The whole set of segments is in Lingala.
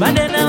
badan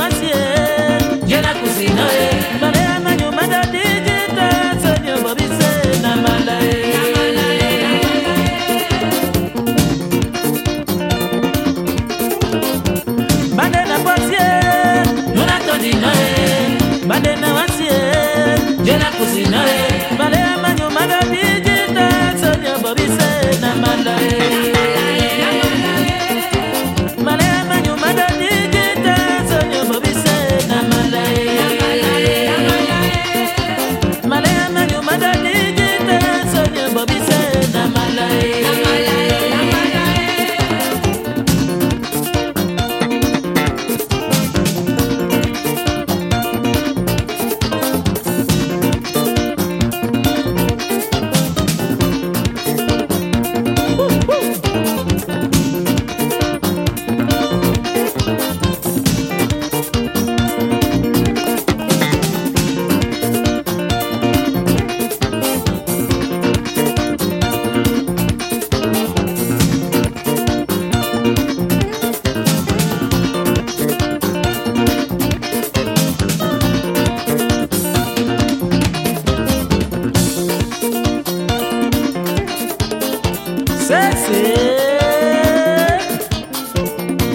sese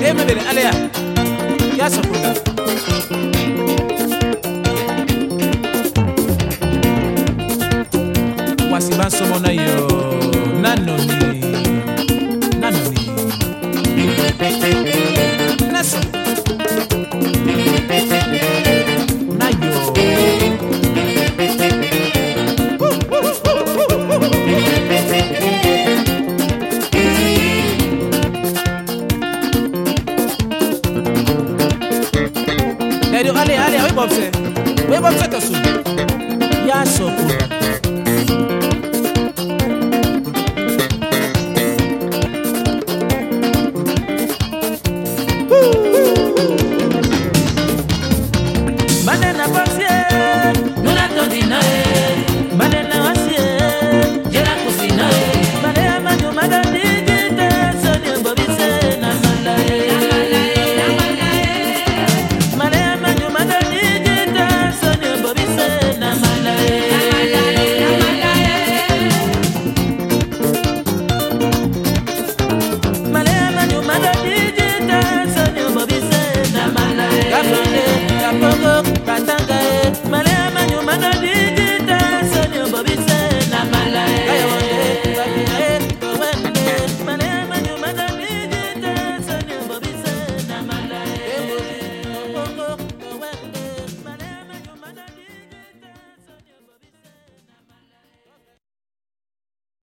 demedele eh, aleya yasokoga wasi bansomona yo nanoni up, say. Yeah, so cool.